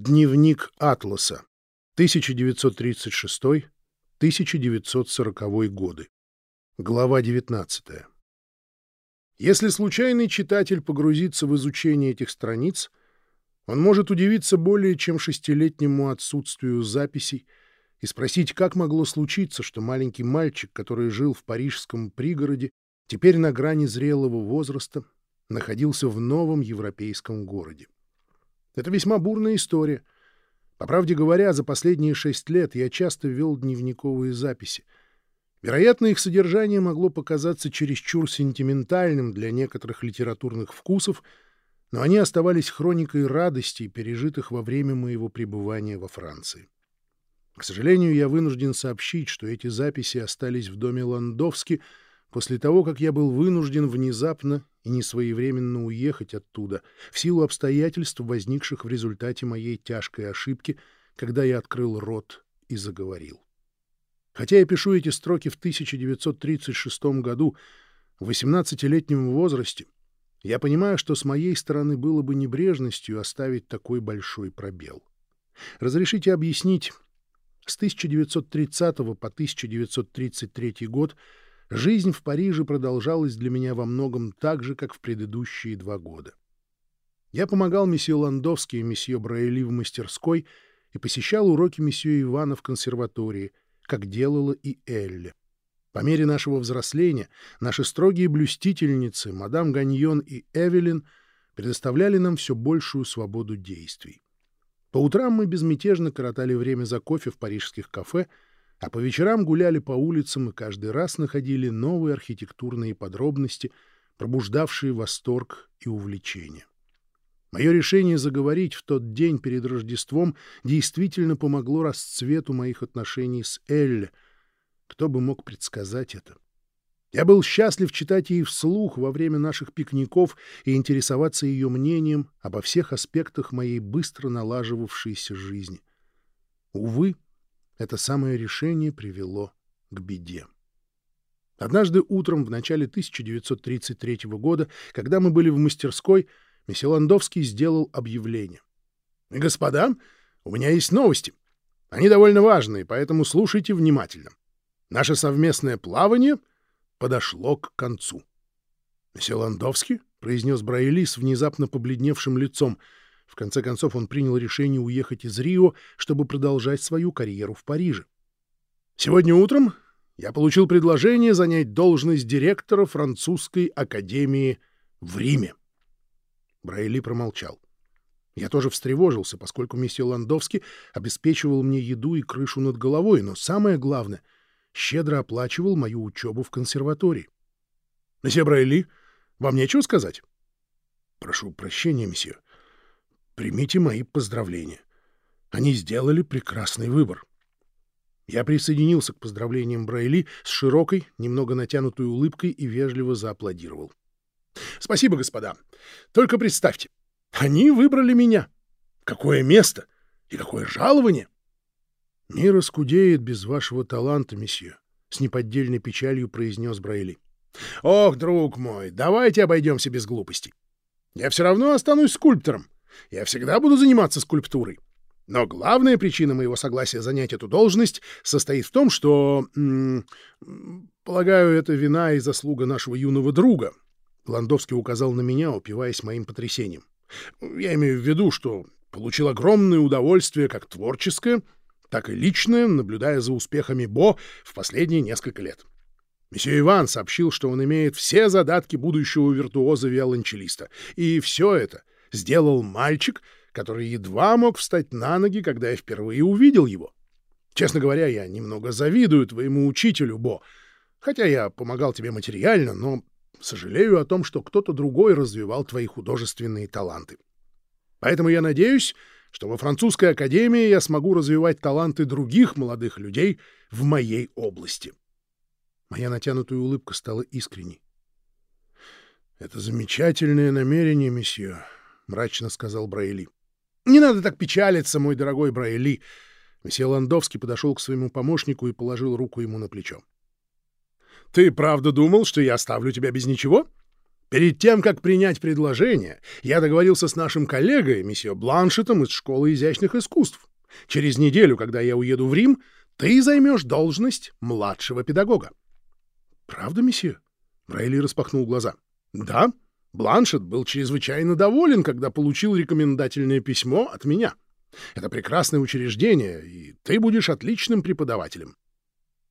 Дневник Атласа. 1936-1940 годы. Глава 19. Если случайный читатель погрузится в изучение этих страниц, он может удивиться более чем шестилетнему отсутствию записей и спросить, как могло случиться, что маленький мальчик, который жил в парижском пригороде, теперь на грани зрелого возраста, находился в новом европейском городе. Это весьма бурная история. По правде говоря, за последние шесть лет я часто вел дневниковые записи. Вероятно, их содержание могло показаться чересчур сентиментальным для некоторых литературных вкусов, но они оставались хроникой радостей, пережитых во время моего пребывания во Франции. К сожалению, я вынужден сообщить, что эти записи остались в доме Ландовски после того, как я был вынужден внезапно и несвоевременно уехать оттуда в силу обстоятельств, возникших в результате моей тяжкой ошибки, когда я открыл рот и заговорил. Хотя я пишу эти строки в 1936 году, в 18-летнем возрасте, я понимаю, что с моей стороны было бы небрежностью оставить такой большой пробел. Разрешите объяснить. С 1930 по 1933 год Жизнь в Париже продолжалась для меня во многом так же, как в предыдущие два года. Я помогал месье Ландовски и месье Браэли в мастерской и посещал уроки месье Ивана в консерватории, как делала и Элли. По мере нашего взросления наши строгие блюстительницы, мадам Ганьон и Эвелин, предоставляли нам все большую свободу действий. По утрам мы безмятежно коротали время за кофе в парижских кафе — а по вечерам гуляли по улицам и каждый раз находили новые архитектурные подробности, пробуждавшие восторг и увлечение. Мое решение заговорить в тот день перед Рождеством действительно помогло расцвету моих отношений с Элле. Кто бы мог предсказать это? Я был счастлив читать ей вслух во время наших пикников и интересоваться ее мнением обо всех аспектах моей быстро налаживавшейся жизни. Увы, это самое решение привело к беде. Однажды утром в начале 1933 года, когда мы были в мастерской, месье Ландовский сделал объявление. «Господа, у меня есть новости. Они довольно важные, поэтому слушайте внимательно. Наше совместное плавание подошло к концу». «Месье Ландовский?» — произнес Брайли с внезапно побледневшим лицом — в конце концов, он принял решение уехать из Рио, чтобы продолжать свою карьеру в Париже. Сегодня утром я получил предложение занять должность директора французской академии в Риме. Брайли промолчал. Я тоже встревожился, поскольку месье Ландовский обеспечивал мне еду и крышу над головой, но самое главное — щедро оплачивал мою учебу в консерватории. — Месье Брайли, вам нечего сказать? — Прошу прощения, месье. Примите мои поздравления. Они сделали прекрасный выбор. Я присоединился к поздравлениям Брайли с широкой, немного натянутой улыбкой и вежливо зааплодировал. «Спасибо, господа. Только представьте, они выбрали меня. Какое место и какое жалование!» «Мир оскудеет без вашего таланта, месье», — с неподдельной печалью произнес Брайли. «Ох, друг мой, давайте обойдемся без глупостей. Я все равно останусь скульптором. Я всегда буду заниматься скульптурой. Но главная причина моего согласия занять эту должность состоит в том, что... полагаю, это вина и заслуга нашего юного друга. Ландовский указал на меня, упиваясь моим потрясением. Я имею в виду, что получил огромное удовольствие как творческое, так и личное, наблюдая за успехами Бо в последние несколько лет. Месье Иван сообщил, что он имеет все задатки будущего виртуоза-виолончелиста, и все это — сделал мальчик, который едва мог встать на ноги, когда я впервые увидел его. Честно говоря, я немного завидую твоему учителю, Бо, хотя я помогал тебе материально, но сожалею о том, что кто-то другой развивал твои художественные таланты. Поэтому я надеюсь, что во французской академии я смогу развивать таланты других молодых людей в моей области. Моя натянутая улыбка стала искренней. — Это замечательное намерение, месье, — мрачно сказал Брайли. «Не надо так печалиться, мой дорогой Брайли!» Месье Ландовский подошел к своему помощнику и положил руку ему на плечо. «Ты правда думал, что я оставлю тебя без ничего? Перед тем, как принять предложение, я договорился с нашим коллегой, месье Бланшетом из Школы изящных искусств. Через неделю, когда я уеду в Рим, ты займешь должность младшего педагога. — Правда, месье? — Брайли распахнул глаза. — Да. Бланшет был чрезвычайно доволен, когда получил рекомендательное письмо от меня. Это прекрасное учреждение, и ты будешь отличным преподавателем.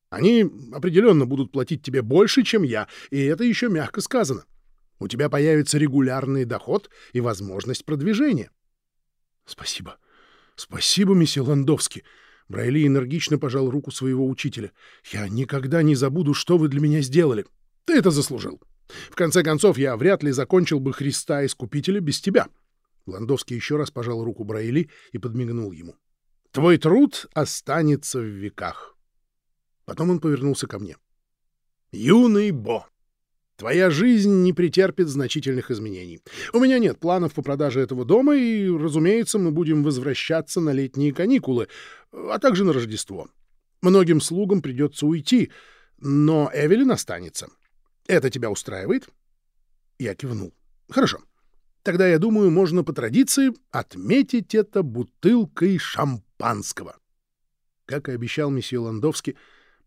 Они определенно будут платить тебе больше, чем я, и это еще мягко сказано. — у тебя появится регулярный доход и возможность продвижения. — Спасибо. Спасибо, месье Ландовский. Брайли энергично пожал руку своего учителя. «Я никогда не забуду, что вы для меня сделали. Ты это заслужил. В конце концов, я вряд ли закончил бы Христа Искупителя без тебя». Ландовский еще раз пожал руку Брайли и подмигнул ему. «Твой труд останется в веках». Потом он повернулся ко мне. «Юный Бо, Твоя жизнь не претерпит значительных изменений. У меня нет планов по продаже этого дома, и, разумеется, мы будем возвращаться на летние каникулы, а также на Рождество. Многим слугам придется уйти, но Эвелин останется. Это тебя устраивает?» Я кивнул. «Хорошо. Тогда, я думаю, можно по традиции отметить это бутылкой шампанского». Как и обещал месье Ландовский,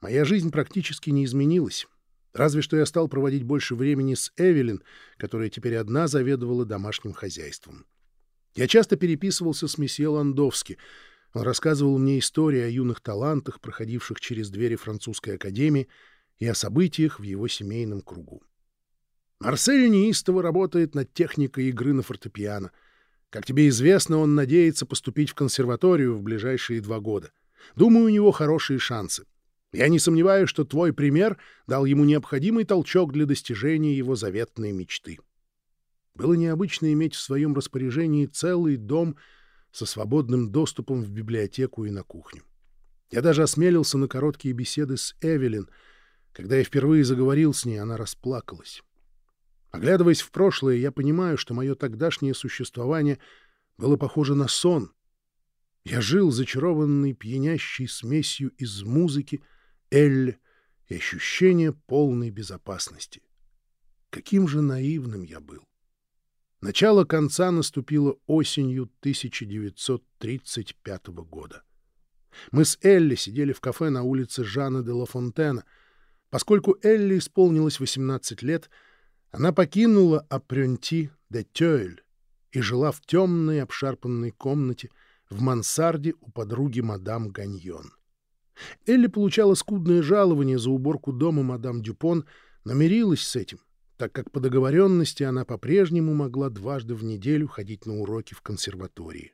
моя жизнь практически не изменилась. Разве что я стал проводить больше времени с Эвелин, которая теперь одна заведовала домашним хозяйством. Я часто переписывался с месье Ландовски. Он рассказывал мне истории о юных талантах, проходивших через двери французской академии, и о событиях в его семейном кругу. Марсель неистово работает над техникой игры на фортепиано. Как тебе известно, он надеется поступить в консерваторию в ближайшие два года. Думаю, у него хорошие шансы. Я не сомневаюсь, что твой пример дал ему необходимый толчок для достижения его заветной мечты. Было необычно иметь в своем распоряжении целый дом со свободным доступом в библиотеку и на кухню. Я даже осмелился на короткие беседы с Эвелин. Когда я впервые заговорил с ней, она расплакалась. Оглядываясь в прошлое, я понимаю, что мое тогдашнее существование было похоже на сон. Я жил зачарованный пьянящей смесью из музыки, Эль и ощущение полной безопасности. Каким же наивным я был! Начало конца наступило осенью 1935 года. Мы с Элли сидели в кафе на улице Жана де Ла Фонтена. Поскольку Элли исполнилось 18 лет, она покинула Апрюнти де Тёйль и жила в темной обшарпанной комнате в мансарде у подруги мадам Ганьон. Элли получала скудное жалование за уборку дома мадам Дюпон, но мирилась с этим, так как по договоренности она по-прежнему могла дважды в неделю ходить на уроки в консерватории.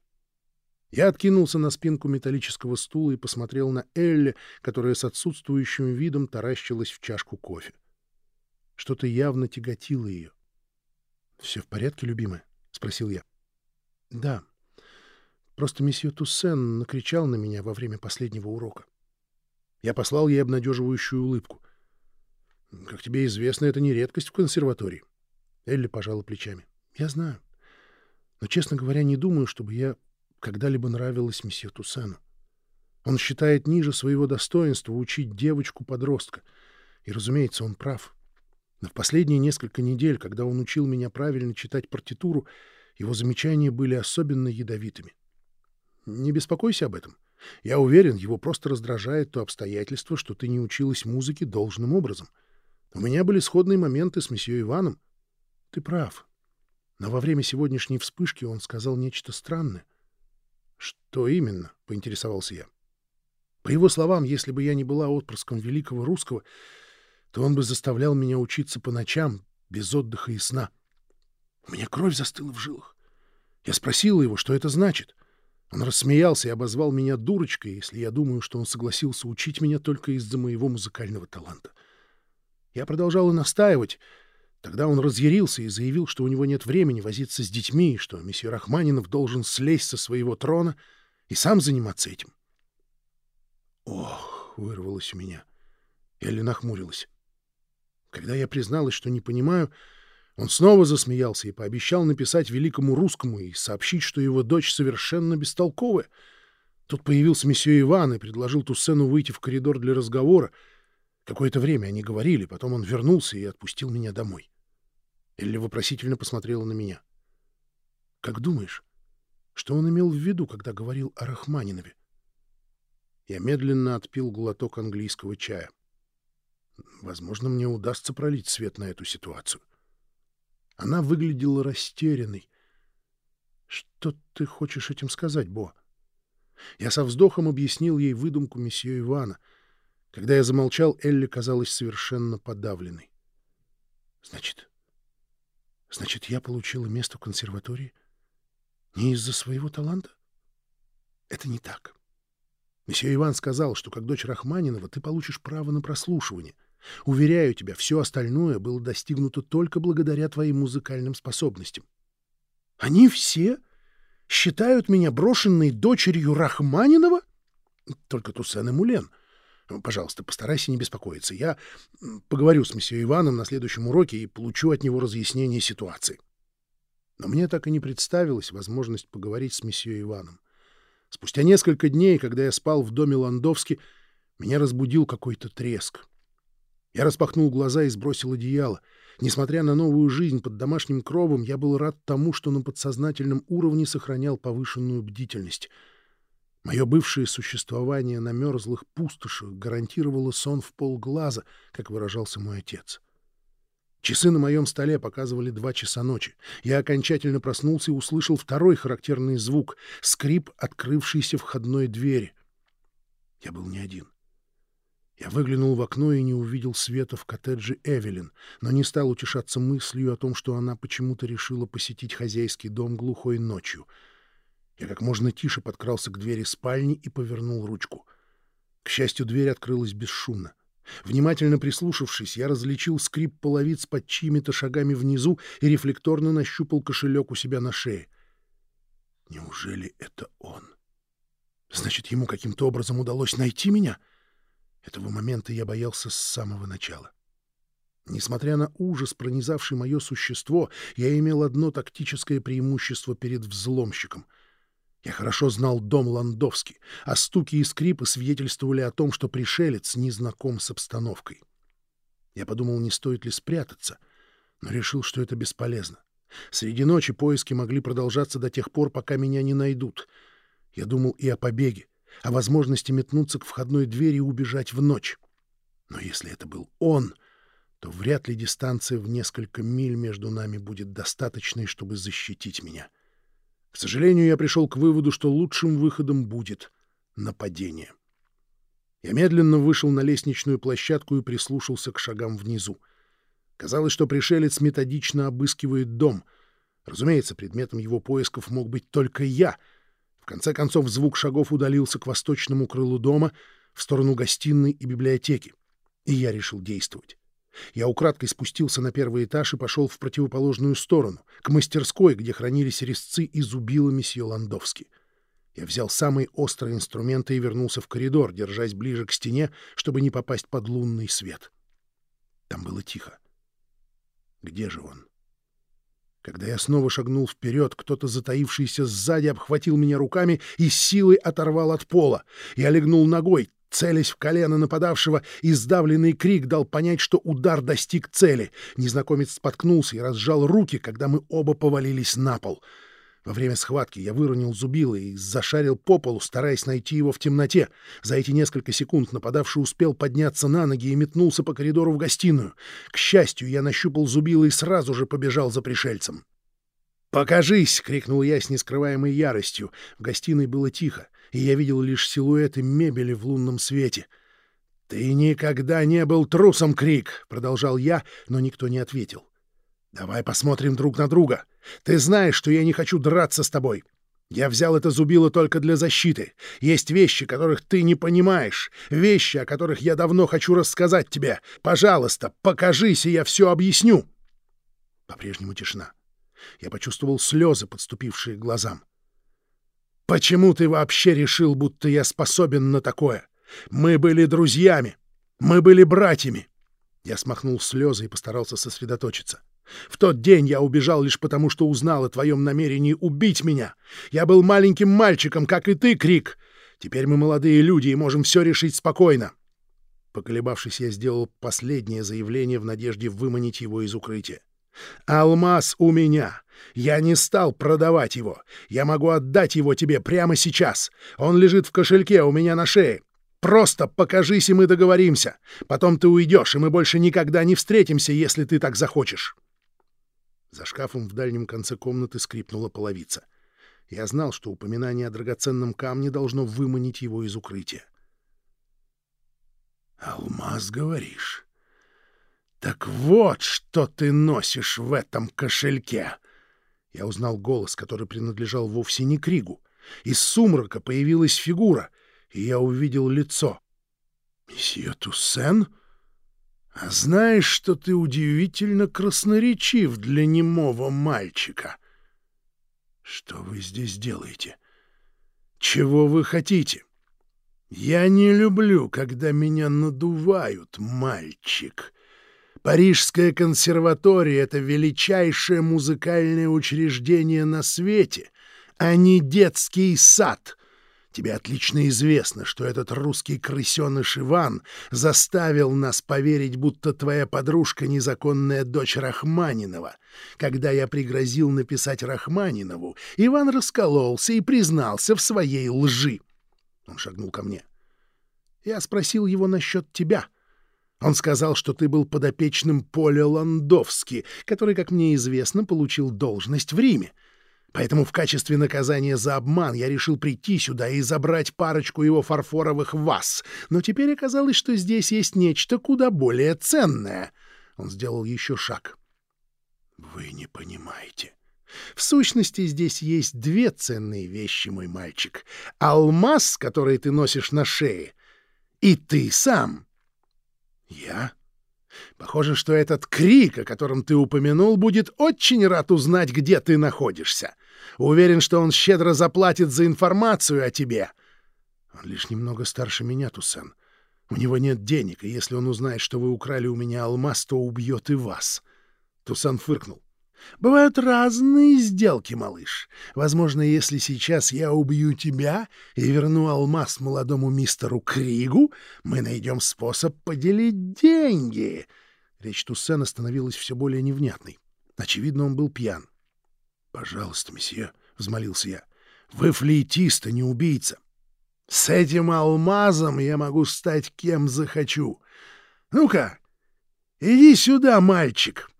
Я откинулся на спинку металлического стула и посмотрел на Элли, которая с отсутствующим видом таращилась в чашку кофе. Что-то явно тяготило ее. — Все в порядке, любимая? — спросил я. — Да. Просто месье Туссен накричал на меня во время последнего урока. — я послал ей обнадеживающую улыбку. «Как тебе известно, это не редкость в консерватории». Элли пожала плечами. «Я знаю. Но, честно говоря, не думаю, чтобы я когда-либо нравилась месье Туссену. Он считает ниже своего достоинства учить девочку-подростка. И, разумеется, он прав. Но в последние несколько недель, когда он учил меня правильно читать партитуру, его замечания были особенно ядовитыми. Не беспокойся об этом. Я уверен, его просто раздражает то обстоятельство, что ты не училась музыке должным образом. У меня были сходные моменты с месье Иваном. Ты прав. Но во время сегодняшней вспышки он сказал нечто странное. — Что именно? — поинтересовался я. По его словам, если бы я не была отпрыском великого русского, то он бы заставлял меня учиться по ночам, без отдыха и сна. У меня кровь застыла в жилах. Я спросила его, что это значит — он рассмеялся и обозвал меня дурочкой, если я думаю, что он согласился учить меня только из-за моего музыкального таланта. Я продолжала настаивать. Тогда он разъярился и заявил, что у него нет времени возиться с детьми, и что месье Рахманинов должен слезть со своего трона и сам заниматься этим. «Ох!» — вырвалось у меня. Элли нахмурилась. Когда я призналась, что не понимаю, он снова засмеялся и пообещал написать великому русскому и сообщить, что его дочь совершенно бестолковая. Тут появился месье Иван и предложил Туссену выйти в коридор для разговора. Какое-то время они говорили, потом он вернулся и отпустил меня домой. Элли вопросительно посмотрела на меня. «Как думаешь, что он имел в виду, когда говорил о Рахманинове?» Я медленно отпил глоток английского чая. Возможно, мне удастся пролить свет на эту ситуацию. Она выглядела растерянной. «Что ты хочешь этим сказать, Бо?» Я со вздохом объяснил ей выдумку месье Ивана. Когда я замолчал, Элли казалась совершенно подавленной. «Значит, значит, я получила место в консерватории не из-за своего таланта? Это не так. Месье Иван сказал, что как дочь Рахманинова ты получишь право на прослушивание. Уверяю тебя, все остальное было достигнуто только благодаря твоим музыкальным способностям. Они все считают меня брошенной дочерью Рахманинова? Только Туссен и Мулен. Пожалуйста, постарайся не беспокоиться. Я поговорю с месье Иваном на следующем уроке и получу от него разъяснение ситуации. Но мне так и не представилась возможность поговорить с месье Иваном. Спустя несколько дней, когда я спал в доме Ландовски, меня разбудил какой-то треск. Я распахнул глаза и сбросил одеяло. Несмотря на новую жизнь под домашним кровом, я был рад тому, что на подсознательном уровне сохранял повышенную бдительность. Мое бывшее существование на мерзлых пустошах гарантировало сон в полглаза, как выражался мой отец. Часы на моем столе показывали два часа ночи. Я окончательно проснулся и услышал второй характерный звук — скрип открывшейся входной двери. Я был не один. Я выглянул в окно и не увидел света в коттедже Эвелин, но не стал утешаться мыслью о том, что она почему-то решила посетить хозяйский дом глухой ночью. Я как можно тише подкрался к двери спальни и повернул ручку. К счастью, дверь открылась бесшумно. Внимательно прислушавшись, я различил скрип половиц под чьими-то шагами внизу и рефлекторно нащупал кошелек у себя на шее. Неужели это он? Значит, ему каким-то образом удалось найти меня — этого момента я боялся с самого начала. Несмотря на ужас, пронизавший мое существо, я имел одно тактическое преимущество перед взломщиком. Я хорошо знал дом Ландовский, а стуки и скрипы свидетельствовали о том, что пришелец не знаком с обстановкой. Я подумал, не стоит ли спрятаться, но решил, что это бесполезно. Среди ночи поиски могли продолжаться до тех пор, пока меня не найдут. Я думал и о побеге, о возможности метнуться к входной двери и убежать в ночь. Но если это был он, то вряд ли дистанция в несколько миль между нами будет достаточной, чтобы защитить меня. К сожалению, я пришел к выводу, что лучшим выходом будет нападение. Я медленно вышел на лестничную площадку и прислушался к шагам внизу. Казалось, что пришелец методично обыскивает дом. Разумеется, предметом его поисков мог быть только я — в конце концов звук шагов удалился к восточному крылу дома, в сторону гостиной и библиотеки, и я решил действовать. Я украдкой спустился на первый этаж и пошел в противоположную сторону, к мастерской, где хранились резцы и зубила месье Ландовски. Я взял самые острые инструменты и вернулся в коридор, держась ближе к стене, чтобы не попасть под лунный свет. Там было тихо. Где же он? Когда я снова шагнул вперед, кто-то, затаившийся сзади, обхватил меня руками и силой оторвал от пола. Я легнул ногой, целясь в колено нападавшего, и сдавленный крик дал понять, что удар достиг цели. Незнакомец споткнулся и разжал руки, когда мы оба повалились на пол. Во время схватки я выронил зубило и зашарил по полу, стараясь найти его в темноте. За эти несколько секунд нападавший успел подняться на ноги и метнулся по коридору в гостиную. К счастью, я нащупал зубило и сразу же побежал за пришельцем. «Покажись!» — крикнул я с нескрываемой яростью. В гостиной было тихо, и я видел лишь силуэты мебели в лунном свете. «Ты никогда не был трусом, Крик!» — продолжал я, но никто не ответил. «Давай посмотрим друг на друга. Ты знаешь, что я не хочу драться с тобой. Я взял это зубило только для защиты. Есть вещи, которых ты не понимаешь, вещи, о которых я давно хочу рассказать тебе. Пожалуйста, покажись, и я все объясню». По-прежнему тишина. Я почувствовал слезы, подступившие к глазам. «Почему ты вообще решил, будто я способен на такое? Мы были друзьями. Мы были братьями». Я смахнул слезы и постарался сосредоточиться. В тот день я убежал лишь потому, что узнал о твоем намерении убить меня. Я был маленьким мальчиком, как и ты, Крик. Теперь мы молодые люди и можем все решить спокойно. Поколебавшись, я сделал последнее заявление в надежде выманить его из укрытия. Алмаз у меня. Я не стал продавать его. Я могу отдать его тебе прямо сейчас. Он лежит в кошельке у меня на шее. Просто покажись, и мы договоримся. Потом ты уйдешь, и мы больше никогда не встретимся, если ты так захочешь. За шкафом в дальнем конце комнаты скрипнула половица. Я знал, что упоминание о драгоценном камне должно выманить его из укрытия. «Алмаз, говоришь? Так вот, что ты носишь в этом кошельке!» Я узнал голос, который принадлежал вовсе не Кригу. Из сумрака появилась фигура, и я увидел лицо. «Месье Туссен? А знаешь, что ты удивительно красноречив для немого мальчика? Что вы здесь делаете? Чего вы хотите? Я не люблю, когда меня надувают, мальчик». Парижская консерватория — это величайшее музыкальное учреждение на свете, а не детский сад. Тебе отлично известно, что этот русский крысеныш Иван заставил нас поверить, будто твоя подружка — незаконная дочь Рахманинова. Когда я пригрозил написать Рахманинову, Иван раскололся и признался в своей лжи. Он шагнул ко мне. Я спросил его насчет тебя — он сказал, что ты был подопечным Поля Ландовски, который, как мне известно, получил должность в Риме. Поэтому в качестве наказания за обман я решил прийти сюда и забрать парочку его фарфоровых ваз. Но теперь оказалось, что здесь есть нечто куда более ценное. Он сделал еще шаг. Вы не понимаете. В сущности, здесь есть две ценные вещи, мой мальчик. Алмаз, который ты носишь на шее, и ты сам — «Я?» Похоже, что этот крик, о котором ты упомянул, будет очень рад узнать, где ты находишься. Уверен, что он щедро заплатит за информацию о тебе. Он лишь немного старше меня, Туссен. У него нет денег, и если он узнает, что вы украли у меня алмаз, то убьет и вас. Тусан фыркнул. Бывают разные сделки, малыш. Возможно, если сейчас я убью тебя и верну алмаз молодому мистеру Кригу, мы найдем способ поделить деньги. Речь Туссена становилась все более невнятной. Очевидно, он был пьян. — Пожалуйста, месье, — взмолился я, — вы флейтист, а не убийца. С этим алмазом я могу стать кем захочу. Ну-ка, иди сюда, мальчик. —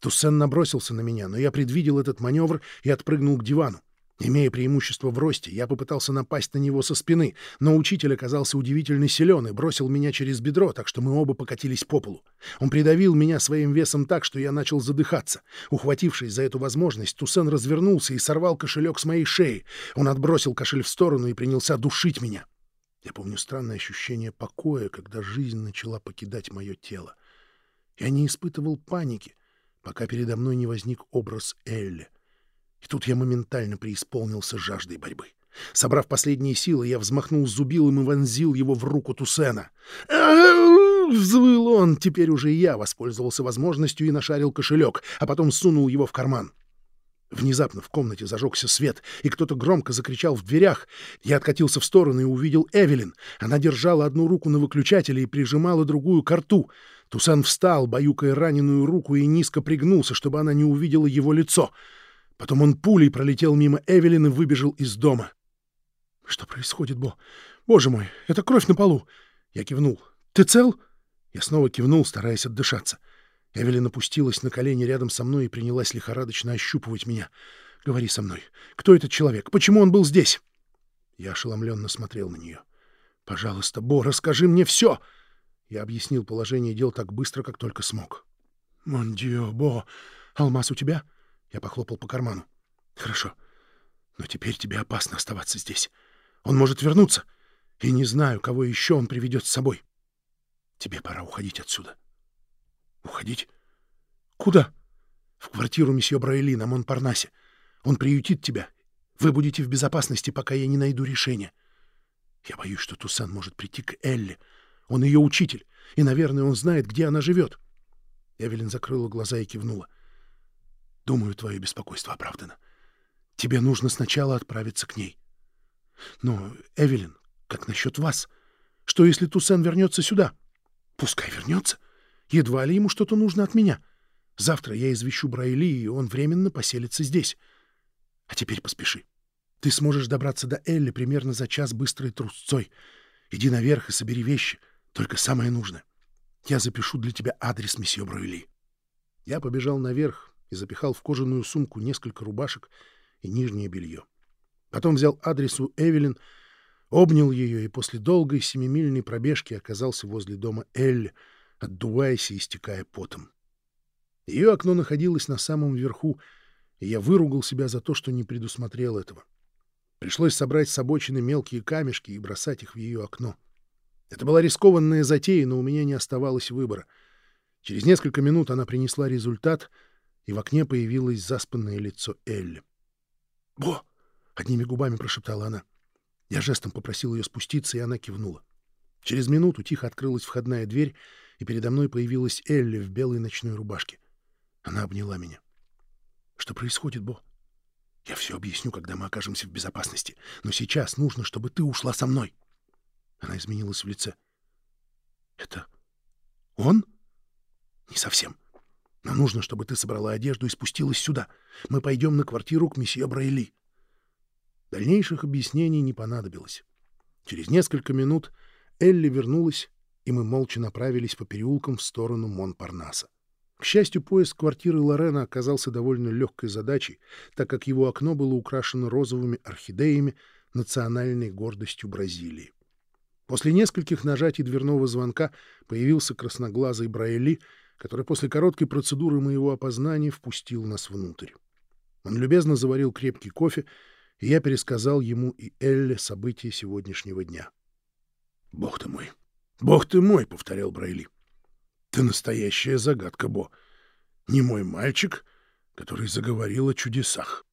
Туссен набросился на меня, но я предвидел этот маневр и отпрыгнул к дивану. Имея преимущество в росте, я попытался напасть на него со спины, но учитель оказался удивительно силен и бросил меня через бедро, так что мы оба покатились по полу. Он придавил меня своим весом так, что я начал задыхаться. Ухватившись за эту возможность, Туссен развернулся и сорвал кошелек с моей шеи. Он отбросил кошель в сторону и принялся душить меня. Я помню странное ощущение покоя, когда жизнь начала покидать мое тело. Я не испытывал паники, пока передо мной не возник образ Элли. И тут я моментально преисполнился жаждой борьбы. Собрав последние силы, я взмахнул зубилом и вонзил его в руку Тусена. Взвыл он. Теперь уже я воспользовался возможностью и нашарил кошелек, а потом сунул его в карман. Внезапно в комнате зажегся свет, и кто-то громко закричал в дверях. Я откатился в сторону и увидел Эвелин. Она держала одну руку на выключателе и прижимала другую к рту. Тусан встал, баюкая раненую руку, и низко пригнулся, чтобы она не увидела его лицо. Потом он пулей пролетел мимо Эвелин и выбежал из дома. «Что происходит, Бо? Боже мой, это кровь на полу!» Я кивнул. «Ты цел?» Я снова кивнул, стараясь отдышаться. Эвелин опустилась на колени рядом со мной и принялась лихорадочно ощупывать меня. «Говори со мной. Кто этот человек? Почему он был здесь?» Я ошеломленно смотрел на нее. «Пожалуйста, Бо, расскажи мне все!» Я объяснил положение дел так быстро, как только смог. «Мондио, Бо, алмаз у тебя?» Я похлопал по карману. «Хорошо. Но теперь тебе опасно оставаться здесь. Он может вернуться, и не знаю, кого еще он приведет с собой. Тебе пора уходить отсюда». «Уходить? Куда?» «В квартиру месье Брайли на Монпарнасе. Он приютит тебя. Вы будете в безопасности, пока я не найду решения. Я боюсь, что Тусан может прийти к Элли, он ее учитель, и, наверное, он знает, где она живет. Эвелин закрыла глаза и кивнула. Думаю, твое беспокойство оправдано. Тебе нужно сначала отправиться к ней. Но, Эвелин, как насчет вас? Что, если Туссен вернется сюда? Пускай вернется. Едва ли ему что-то нужно от меня. Завтра я извещу Брайли, и он временно поселится здесь. А теперь поспеши. Ты сможешь добраться до Элли примерно за час быстрой трусцой. Иди наверх и собери вещи, только самое нужное. Я запишу для тебя адрес месье Брайли. Я побежал наверх и запихал в кожаную сумку несколько рубашек и нижнее белье. Потом взял адрес у Эвелин, обнял ее и после долгой семимильной пробежки оказался возле дома Элли, отдуваясь и истекая потом. Ее окно находилось на самом верху, и я выругал себя за то, что не предусмотрел этого. Пришлось собрать с обочины мелкие камешки и бросать их в ее окно. Это была рискованная затея, но у меня не оставалось выбора. Через несколько минут она принесла результат, и в окне появилось заспанное лицо Элли. «Бо!» — одними губами прошептала она. Я жестом попросил ее спуститься, и она кивнула. Через минуту тихо открылась входная дверь, и передо мной появилась Элли в белой ночной рубашке. Она обняла меня. «Что происходит, Бо?» «Я все объясню, когда мы окажемся в безопасности. Но сейчас нужно, чтобы ты ушла со мной». Она изменилась в лице. «Это он?» «Не совсем. Но нужно, чтобы ты собрала одежду и спустилась сюда. Мы пойдем на квартиру к месье Брайли». Дальнейших объяснений не понадобилось. Через несколько минут Элли вернулась, и мы молча направились по переулкам в сторону Монпарнаса. К счастью, поиск квартиры Лорена оказался довольно легкой задачей, так как его окно было украшено розовыми орхидеями, национальной гордостью Бразилии. После нескольких нажатий дверного звонка появился красноглазый Брайли, который после короткой процедуры моего опознания впустил нас внутрь. Он любезно заварил крепкий кофе, и я пересказал ему и Элле события сегодняшнего дня. «Бог ты мой! Бог ты мой!» — повторял Брайли. Ты настоящая загадка, Бо. Не мой мальчик, который заговорил о чудесах.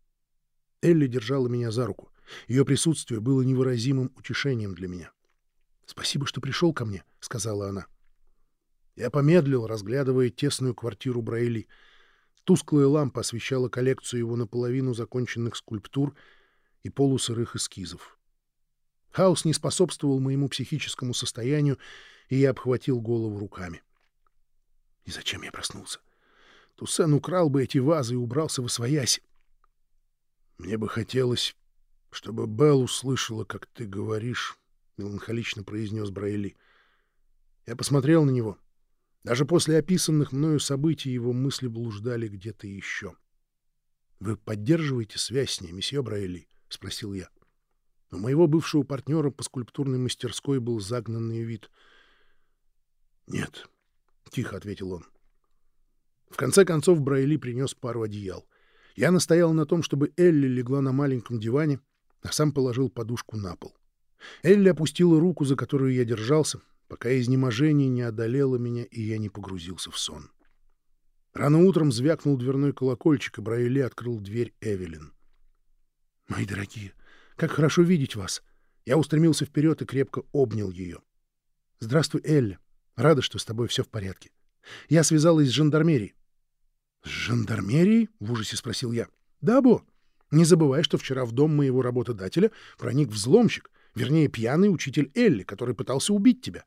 Элли держала меня за руку. Ее присутствие было невыразимым утешением для меня. «Спасибо, что пришел ко мне», — сказала она. Я помедлил, разглядывая тесную квартиру Брайли. Тусклая лампа освещала коллекцию его наполовину законченных скульптур и полусырых эскизов. Хаос не способствовал моему психическому состоянию, и я обхватил голову руками. И зачем я проснулся? Туссен украл бы эти вазы и убрался во своясь. Мне бы хотелось, чтобы Белл услышала, как ты говоришь, — меланхолично произнес Брайли. Я посмотрел на него. Даже после описанных мною событий его мысли блуждали где-то еще. — Вы поддерживаете связь с ней, месье Брайли? — спросил я. У моего бывшего партнера по скульптурной мастерской был загнанный вид. — Нет, — тихо ответил он. В конце концов Брайли принес пару одеял. Я настоял на том, чтобы Элли легла на маленьком диване, а сам положил подушку на пол. Элли опустила руку, за которую я держался, пока изнеможение не одолело меня, и я не погрузился в сон. Рано утром звякнул дверной колокольчик, и Брайли открыл дверь Эвелин. «Мои дорогие, как хорошо видеть вас!» Я устремился вперед и крепко обнял ее. «Здравствуй, Элли. Рада, что с тобой все в порядке. Я связалась с жандармерией. — С жандармерией? — в ужасе спросил я. — Да, Бо. Не забывай, что вчера в дом моего работодателя проник взломщик, вернее, пьяный учитель Элли, который пытался убить тебя.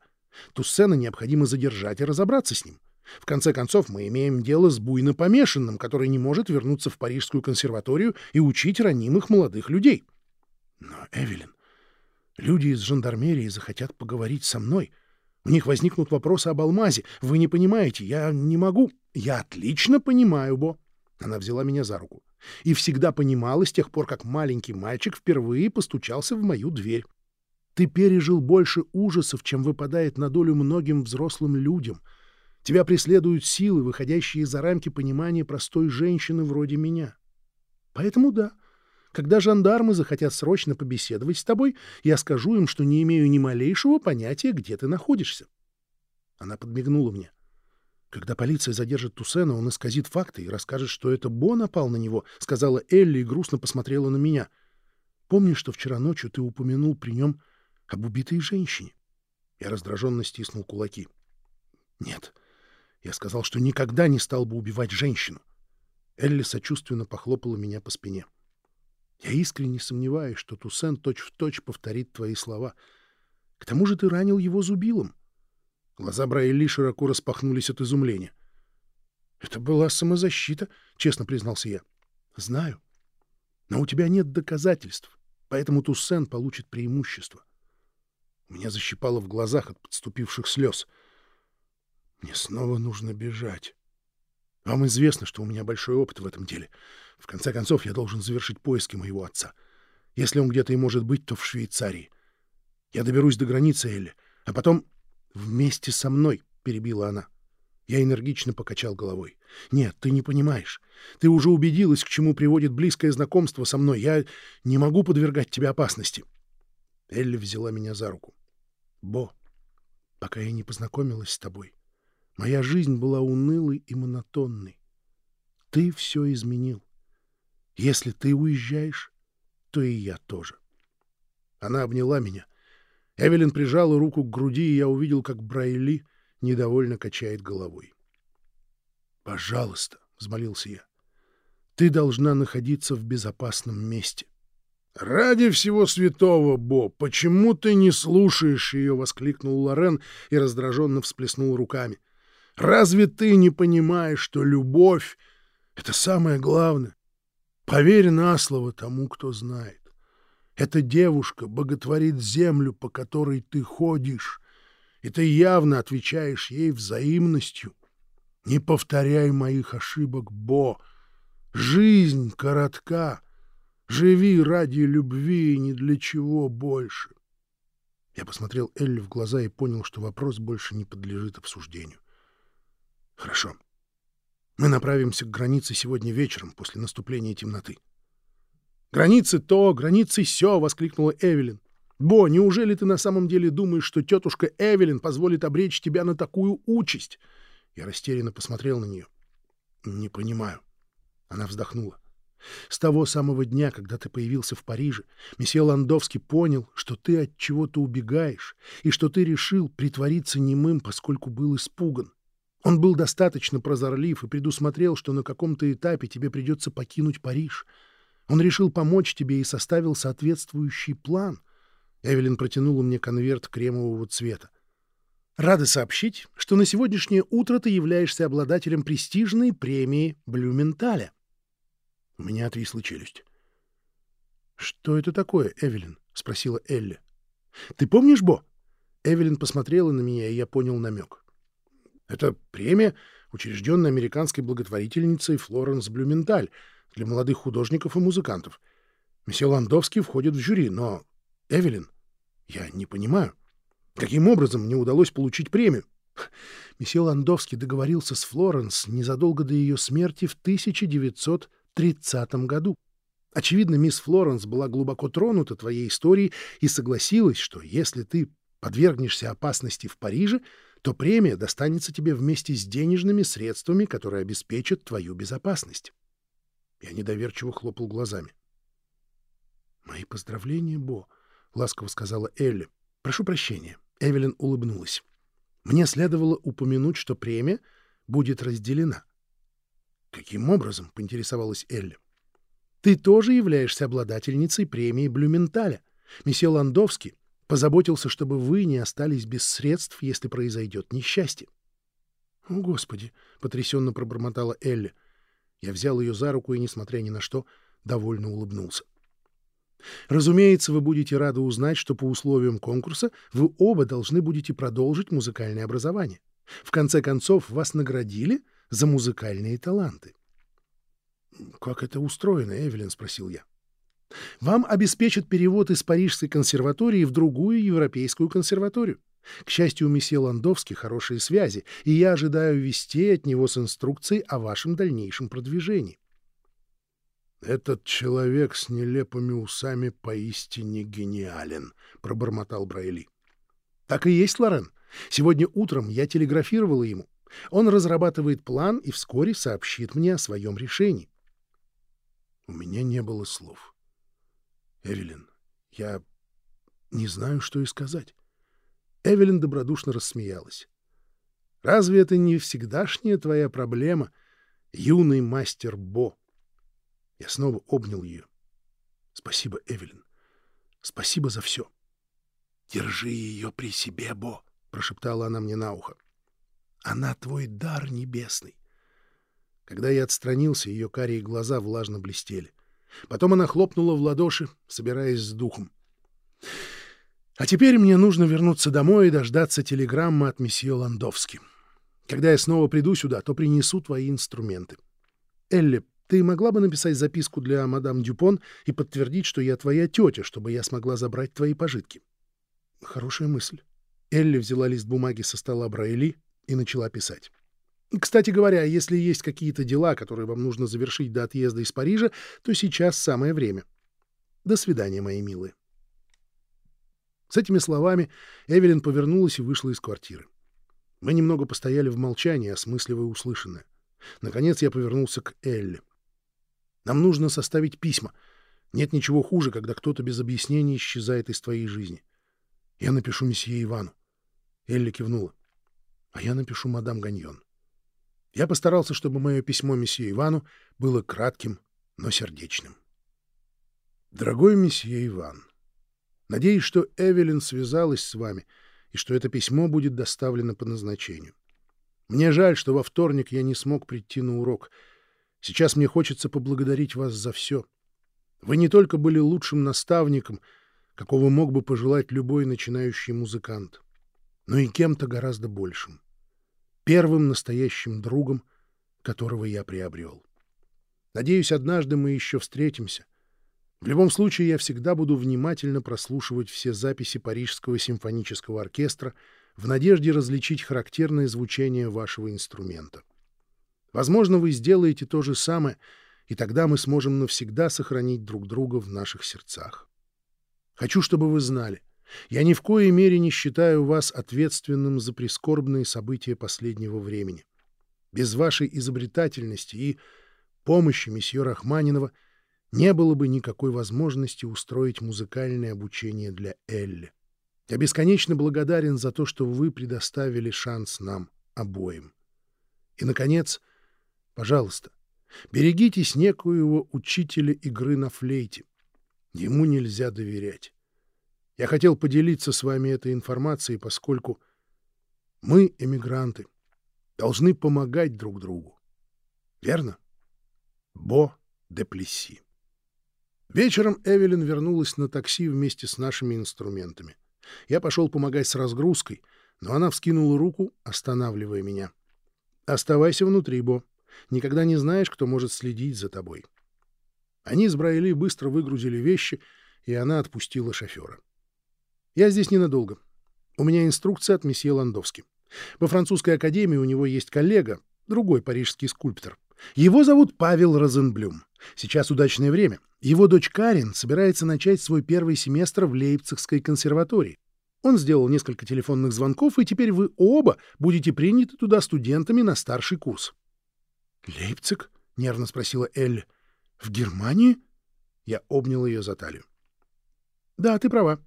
Туссена необходимо задержать и разобраться с ним. В конце концов, мы имеем дело с буйно помешанным, который не может вернуться в Парижскую консерваторию и учить ранимых молодых людей. Но, Эвелин, люди из жандармерии захотят поговорить со мной — у них возникнут вопросы об алмазе. Вы не понимаете, я не могу. Я отлично понимаю, Бо. Она взяла меня за руку. И всегда понимала с тех пор, как маленький мальчик впервые постучался в мою дверь. Ты пережил больше ужасов, чем выпадает на долю многим взрослым людям. Тебя преследуют силы, выходящие за рамки понимания простой женщины вроде меня. Поэтому да, когда жандармы захотят срочно побеседовать с тобой, я скажу им, что не имею ни малейшего понятия, где ты находишься. Она подмигнула мне. Когда полиция задержит Тусена, он исказит факты и расскажет, что это Бо напал на него, — сказала Элли и грустно посмотрела на меня. Помнишь, что вчера ночью ты упомянул при нем об убитой женщине? Я раздраженно стиснул кулаки. Нет, я сказал, что никогда не стал бы убивать женщину. Элли сочувственно похлопала меня по спине. — я искренне сомневаюсь, что Туссен точь-в-точь точь повторит твои слова. К тому же ты ранил его зубилом. Глаза Брайли широко распахнулись от изумления. Это была самозащита, честно признался я. Знаю. Но у тебя нет доказательств, поэтому Туссен получит преимущество. У меня защипало в глазах от подступивших слез. Мне снова нужно бежать. Вам известно, что у меня большой опыт в этом деле. В конце концов, я должен завершить поиски моего отца. Если он где-то и может быть, то в Швейцарии. Я доберусь до границы Элли, а потом вместе со мной, — перебила она. Я энергично покачал головой. «Нет, ты не понимаешь. Ты уже убедилась, к чему приводит близкое знакомство со мной. Я не могу подвергать тебе опасности». Элли взяла меня за руку. «Бо, пока я не познакомилась с тобой, моя жизнь была унылой и монотонной. Ты все изменил. Если ты уезжаешь, то и я тоже». Она обняла меня. Эвелин прижала руку к груди, и я увидел, как Брайли — недовольно качает головой. «Пожалуйста», — взмолился я, — «ты должна находиться в безопасном месте». «Ради всего святого, Бо, почему ты не слушаешь ее?» — воскликнул Лорен и раздраженно всплеснул руками. «Разве ты не понимаешь, что любовь — это самое главное? Поверь на слово тому, кто знает. Эта девушка боготворит землю, по которой ты ходишь, и ты явно отвечаешь ей взаимностью. Не повторяй моих ошибок, Бо. Жизнь коротка. Живи ради любви и ни для чего больше. Я посмотрел Элли в глаза и понял, что вопрос больше не подлежит обсуждению. Хорошо. Мы направимся к границе сегодня вечером, после наступления темноты. «Границы то, границы сё!» — воскликнула Эвелин. Бо, неужели ты на самом деле думаешь, что тетушка Эвелин позволит обречь тебя на такую участь? Я растерянно посмотрел на нее. Не понимаю. Она вздохнула. С того самого дня, когда ты появился в Париже, месье Ландовский понял, что ты от чего-то убегаешь и что ты решил притвориться немым, поскольку был испуган. Он был достаточно прозорлив и предусмотрел, что на каком-то этапе тебе придется покинуть Париж. Он решил помочь тебе и составил соответствующий план — Эвелин протянула мне конверт кремового цвета. «Рада сообщить, что на сегодняшнее утро ты являешься обладателем престижной премии Блюменталя». У меня отвисла челюсть. «Что это такое, Эвелин?» — спросила Элли. «Ты помнишь, Бо?» Эвелин посмотрела на меня, и я понял намек. «Это премия, учрежденная американской благотворительницей Флоренс Блюменталь для молодых художников и музыкантов. Месье Ландовский входит в жюри, но Эвелин, я не понимаю, каким образом мне удалось получить премию? Месье Ландовский договорился с Флоренс незадолго до ее смерти в 1930 году. Очевидно, мисс Флоренс была глубоко тронута твоей историей и согласилась, что если ты подвергнешься опасности в Париже, то премия достанется тебе вместе с денежными средствами, которые обеспечат твою безопасность. Я недоверчиво хлопал глазами. «Мои поздравления, Бо», — ласково сказала Элли. «Прошу прощения». Эвелин улыбнулась. «Мне следовало упомянуть, что премия будет разделена». «Каким образом?» — поинтересовалась Элли. «Ты тоже являешься обладательницей премии Блюменталя. Месье Ландовский позаботился, чтобы вы не остались без средств, если произойдет несчастье». «О, Господи!» — потрясенно пробормотала Элли. Я взял ее за руку и, несмотря ни на что, довольно улыбнулся. Разумеется, вы будете рады узнать, что по условиям конкурса вы оба должны будете продолжить музыкальное образование. В конце концов, вас наградили за музыкальные таланты. «Как это устроено, Эвелин?» — спросил я. «Вам обеспечат перевод из Парижской консерватории в другую европейскую консерваторию. К счастью, у месье Ландовски хорошие связи, и я ожидаю вести от него с инструкцией о вашем дальнейшем продвижении. «Этот человек с нелепыми усами поистине гениален», — пробормотал Брайли. «Так и есть, Лорен. Сегодня утром я телеграфировала ему. Он разрабатывает план и вскоре сообщит мне о своем решении». У меня не было слов. «Эвелин, я не знаю, что и сказать». Эвелин добродушно рассмеялась. «Разве это не всегдашняя твоя проблема, юный мастер Бо?» Я снова обнял ее. Спасибо, Эвелин. Спасибо за все. Держи ее при себе, Бо, прошептала она мне на ухо. Она твой дар небесный. Когда я отстранился, ее карие глаза влажно блестели. Потом она хлопнула в ладоши, собираясь с духом. А теперь мне нужно вернуться домой и дождаться телеграммы от месье Ландовски. Когда я снова приду сюда, то принесу твои инструменты. Элли, ты могла бы написать записку для мадам Дюпон и подтвердить, что я твоя тетя, чтобы я смогла забрать твои пожитки? Хорошая мысль. Элли взяла лист бумаги со стола Брайли и начала писать. Кстати говоря, если есть какие-то дела, которые вам нужно завершить до отъезда из Парижа, то сейчас самое время. До свидания, мои милые. С этими словами Эвелин повернулась и вышла из квартиры. Мы немного постояли в молчании, осмысливая услышанное. Наконец я повернулся к Элли. «Нам нужно составить письма. Нет ничего хуже, когда кто-то без объяснений исчезает из твоей жизни. Я напишу месье Ивану». Элли кивнула. «А я напишу мадам Ганьон». Я постарался, чтобы мое письмо месье Ивану было кратким, но сердечным. «Дорогой месье Иван, надеюсь, что Эвелин связалась с вами и что это письмо будет доставлено по назначению. Мне жаль, что во вторник я не смог прийти на урок. Сейчас мне хочется поблагодарить вас за все. Вы не только были лучшим наставником, какого мог бы пожелать любой начинающий музыкант, но и кем-то гораздо большим первым настоящим другом, которого я приобрел. Надеюсь, однажды мы еще встретимся. В любом случае, я всегда буду внимательно прослушивать все записи Парижского симфонического оркестра в надежде различить характерное звучание вашего инструмента. Возможно, вы сделаете то же самое, и тогда мы сможем навсегда сохранить друг друга в наших сердцах. Хочу, чтобы вы знали, я ни в коей мере не считаю вас ответственным за прискорбные события последнего времени. Без вашей изобретательности и помощи месье Рахманинова не было бы никакой возможности устроить музыкальное обучение для Элли. Я бесконечно благодарен за то, что вы предоставили шанс нам обоим. И, наконец, пожалуйста, берегитесь некоего учителя игры на флейте. Ему нельзя доверять. Я хотел поделиться с вами этой информацией, поскольку мы, эмигранты, должны помогать друг другу. Верно? Бо де Плесси. Вечером Эвелин вернулась на такси вместе с нашими инструментами. Я пошел помогать с разгрузкой, но она вскинула руку, останавливая меня. «Оставайся внутри, Бо. Никогда не знаешь, кто может следить за тобой». Они с Брайли быстро выгрузили вещи, и она отпустила шофера. Я здесь ненадолго. У меня инструкция от месье Ландовски. Во французской академии у него есть коллега, другой парижский скульптор. Его зовут Павел Розенблюм. Сейчас удачное время. Его дочь Карин собирается начать свой первый семестр в Лейпцигской консерватории. Он сделал несколько телефонных звонков, и теперь вы оба будете приняты туда студентами на старший курс. «Лейпциг?» — нервно спросила Элли. «В Германии?» Я обнял ее за талию. «Да, ты права.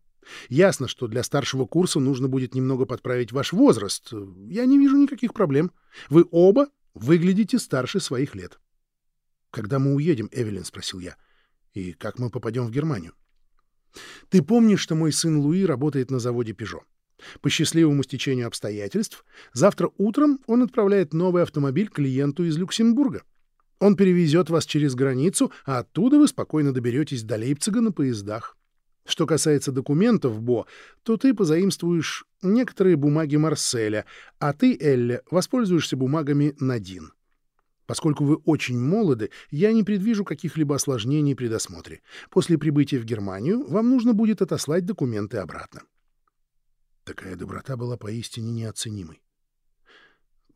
Ясно, что для старшего курса нужно будет немного подправить ваш возраст. Я не вижу никаких проблем. Вы оба выглядите старше своих лет. «Когда мы уедем?» — Эвелин спросил я. «И как мы попадем в Германию?» «Ты помнишь, что мой сын Луи работает на заводе «Пежо»? По счастливому стечению обстоятельств, завтра утром он отправляет новый автомобиль клиенту из Люксембурга. Он перевезет вас через границу, а оттуда вы спокойно доберетесь до Лейпцига на поездах. Что касается документов, Бо, то ты позаимствуешь некоторые бумаги Марселя, а ты, Элля, воспользуешься бумагами Надин. Поскольку вы очень молоды, я не предвижу каких-либо осложнений при досмотре. После прибытия в Германию вам нужно будет отослать документы обратно. Такая доброта была поистине неоценимой.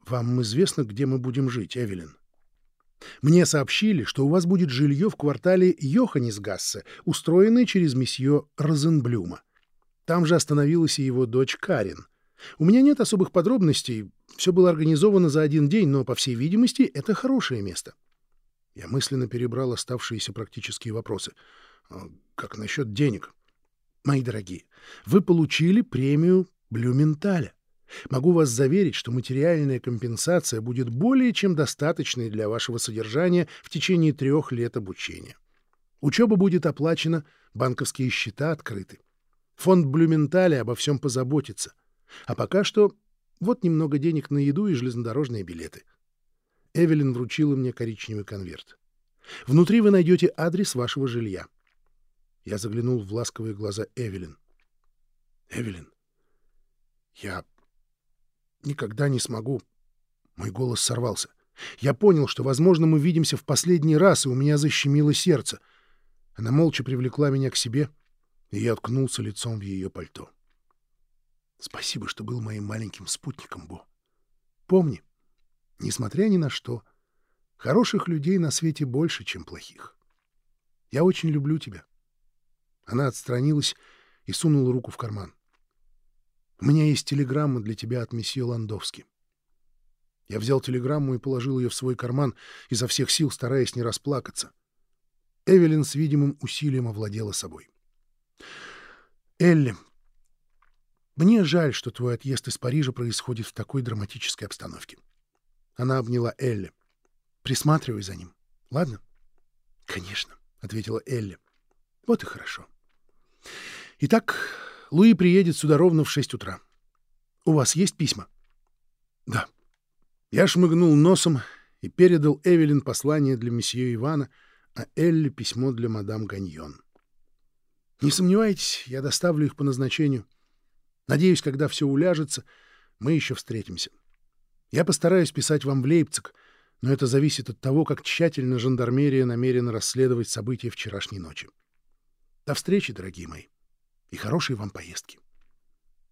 «Вам известно, где мы будем жить, Эвелин?» Мне сообщили, что у вас будет жилье в квартале Йоханнесгассе, устроенное через месье Розенблюма. Там же остановилась и его дочь Карин. У меня нет особых подробностей, все было организовано за один день, но, по всей видимости, это хорошее место. Я мысленно перебрал оставшиеся практические вопросы. А как насчет денег? Мои дорогие, вы получили премию Блюменталя. Могу вас заверить, что материальная компенсация будет более чем достаточной для вашего содержания в течение трех лет обучения. Учеба будет оплачена, банковские счета открыты. Фонд Блюменталя обо всем позаботится. А пока что вот немного денег на еду и железнодорожные билеты. Эвелин вручила мне коричневый конверт. Внутри вы найдете адрес вашего жилья. Я заглянул в ласковые глаза Эвелин. Эвелин, я никогда не смогу... Мой голос сорвался. Я понял, что, возможно, мы видимся в последний раз, и у меня защемило сердце. Она молча привлекла меня к себе, и я откнулся лицом в ее пальто. Спасибо, что был моим маленьким спутником, Бо. Помни, несмотря ни на что, хороших людей на свете больше, чем плохих. Я очень люблю тебя. Она отстранилась и сунула руку в карман. У меня есть телеграмма для тебя от месье Ландовски. Я взял телеграмму и положил ее в свой карман, изо всех сил стараясь не расплакаться. Эвелин с видимым усилием овладела собой. «Элли, мне жаль, что твой отъезд из Парижа происходит в такой драматической обстановке». Она обняла Элли. «Присматривай за ним, ладно?» «Конечно», — ответила Элли. «Вот и хорошо». «Итак, Луи приедет сюда ровно в шесть утра. У вас есть письма?» «Да». Я шмыгнул носом и передал Эвелин послание для месье Ивана, а Элли письмо для мадам Ганьон. «Не сомневайтесь, я доставлю их по назначению. Надеюсь, когда все уляжется, мы еще встретимся. Я постараюсь писать вам в Лейпциг, но это зависит от того, как тщательно жандармерия намерена расследовать события вчерашней ночи. До встречи, дорогие мои, и хорошей вам поездки».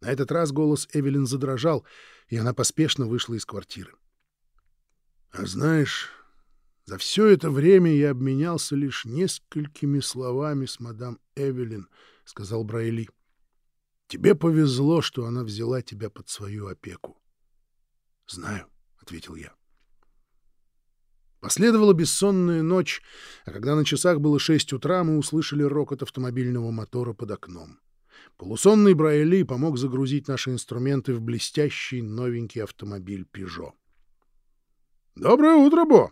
На этот раз голос Эвелин задрожал, и она поспешно вышла из квартиры. А знаешь, за все это время я обменялся лишь несколькими словами с мадам Эвелин, — сказал Брайли. — Тебе повезло, что она взяла тебя под свою опеку. — Знаю, — ответил я. Последовала бессонная ночь, а когда на часах было шесть утра, мы услышали рокот автомобильного мотора под окном. Полусонный Брайли помог загрузить наши инструменты в блестящий новенький автомобиль «Пежо». «Доброе утро, Бо!»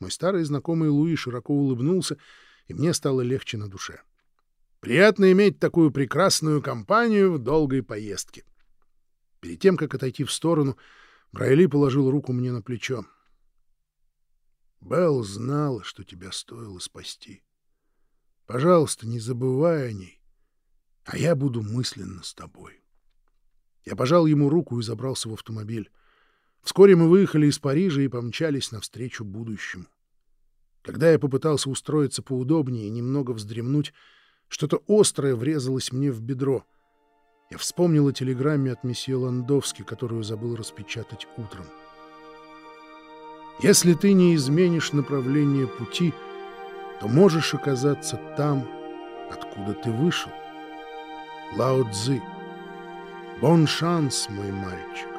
Мой старый знакомый Луи широко улыбнулся, и мне стало легче на душе. Приятно иметь такую прекрасную компанию в долгой поездке. Перед тем, как отойти в сторону, Брайли положил руку мне на плечо. Белл знала, что тебя стоило спасти. Пожалуйста, не забывай о ней, а я буду мысленно с тобой. Я пожал ему руку и забрался в автомобиль. Вскоре мы выехали из Парижа и помчались навстречу будущему. Когда я попытался устроиться поудобнее и немного вздремнуть, что-то острое врезалось мне в бедро. Я вспомнил о телеграмме от месье Ландовски, которую забыл распечатать утром. «Если ты не изменишь направление пути, то можешь оказаться там, откуда ты вышел. Лао Цзы. Бон шанс, мой мальчик».